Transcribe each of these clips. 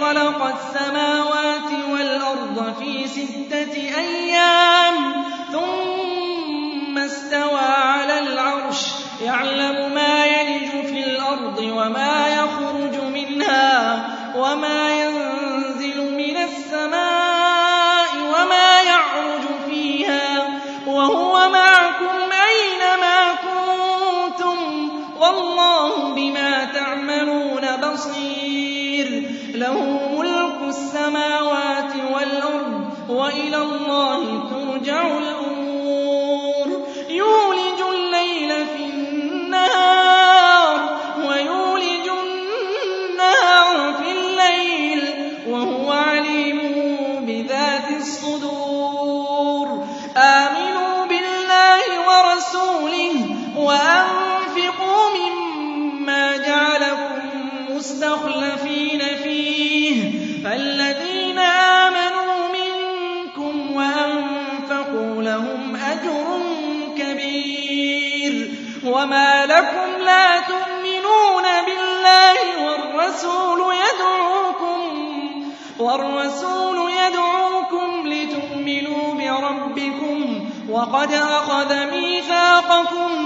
خلق السماوات والأرض في ستة أيام. السماوات والأرض وإلى الله ترجع الأمور. والرسول يدعوكم لتؤمنوا بربكم وقد أخذ ميثاقكم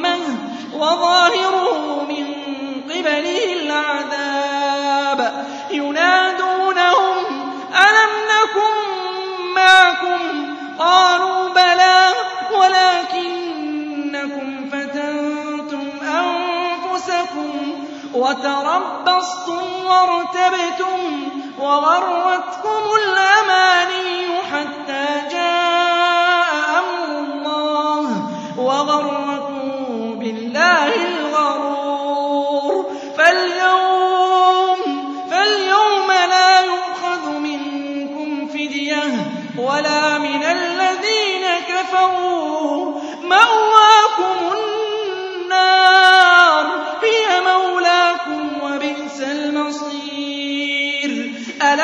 وظاهره من قبله العذاب. ينادونهم ألم نكن معكم؟ قالوا بلى ولكنكم فتنتم أنفسكم وتربصتم وارتبتم وغرتكم الأماني.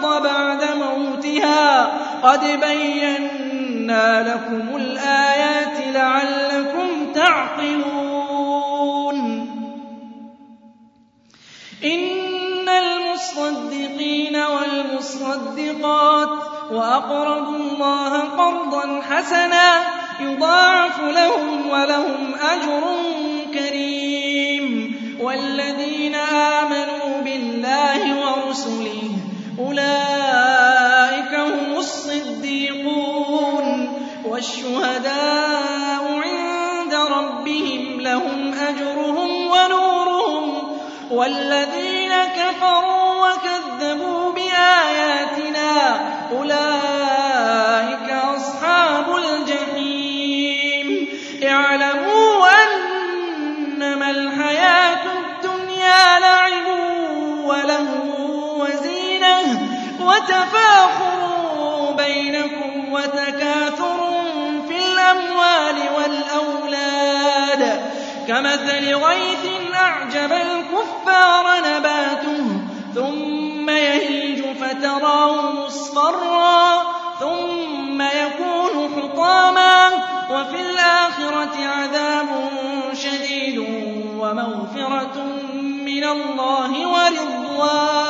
الْأَرْضَ بَعْدَ مَوْتِهَا ۚ. قَدْ بَيَّنَّا لَكُمُ الْآيَاتِ لَعَلَّكُمْ تَعْقِلُونَ. إِنَّ الْمُصَّدِّقِينَ وَالْمُصَّدِّقَاتِ وَأَقْرَضُوا اللَّهَ قَرْضًا حَسَنًا يُضَاعَفُ لَهُمْ وَلَهُمْ أَجْرٌ كَرِيمٌ. وَالَّذِينَ آمَنُوا بِاللَّهِ وَرُسُلِهِ أُولَٰئِكَ هُمُ الصِّدِّيقُونَ وَالشُّهَدَاءُ عِندَ رَبِّهِمْ لَهُمْ أَجْرُهُمْ وَنُورُهُمْ وَالَّذِينَ كَفَرُوا وَكَذَّبُوا بِآيَاتِنَا أُولَٰئِكَ أَصْحَابُ الْجَحِيمِ. وَتَفَاخُرٌ بَيْنَكُمْ وَتَكَاثُرٌ فِي الْأَمْوَالِ وَالْأَوْلَادِ. كَمَثَلِ غَيْثٍ أَعْجَبَ الْكُفَّارَ نَبَاتُهُ ثُمَّ يَهِيجُ فَتَرَاهُ مُصْفَرًّا ثُمَّ يَكُونُ حُطَامًا ۖ. وَفِي الْآخِرَةِ عَذَابٌ شَدِيدٌ وَمَغْفِرَةٌ مِّنَ اللَّهِ وَرِضْوَانٌ ۚ.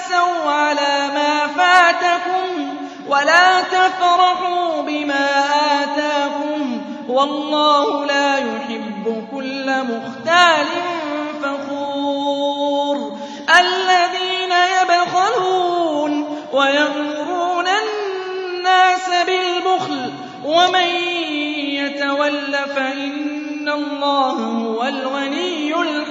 تَأْسَوْا عَلَىٰ مَا فَاتَكُمْ وَلَا تَفْرَحُوا بِمَا آتَاكُمْ ۗ وَاللَّهُ لَا يُحِبُّ كُلَّ مُخْتَالٍ فَخُورٍ الَّذِينَ يَبْخَلُونَ وَيَأْمُرُونَ النَّاسَ بِالْبُخْلِ ۗ وَمَن يَتَوَلَّ فَإِنَّ اللَّهَ هُوَ الْغَنِيُّ الْحَمِيدُ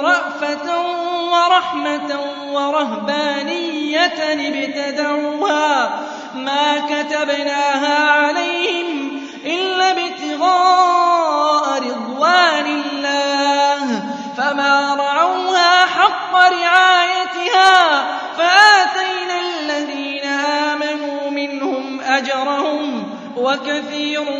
رَأْفَةً وَرَحْمَةً وَرَهْبَانِيَّةً ابْتَدَعُوهَا مَا كَتَبْنَاهَا عَلَيْهِمْ إِلَّا ابْتِغَاءَ رِضْوَانِ اللَّهِ. فَمَا رَعَوْهَا حَقَّ رِعَايَتِهَا فَآتَيْنَا الَّذِينَ آمَنُوا مِنْهُمْ أَجْرَهُمْ وَكَثِيرٌ